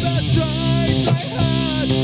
the times I had.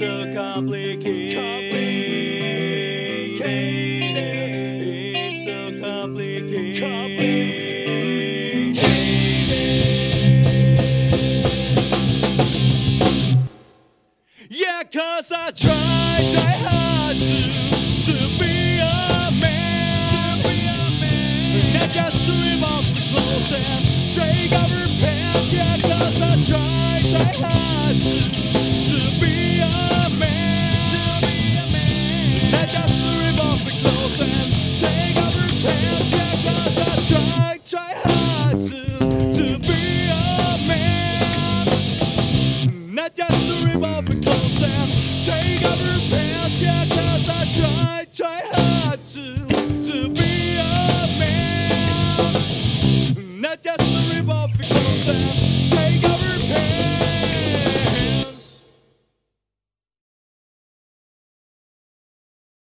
so complicated. It's so complicated. Yeah, cause I try, try hard to, to be a man. To be a man. Just swim off the clothes and take over pants. Yeah, cause I try, try hard. yeah, I try, hard to, to be a man. Not just a ripoff because I'm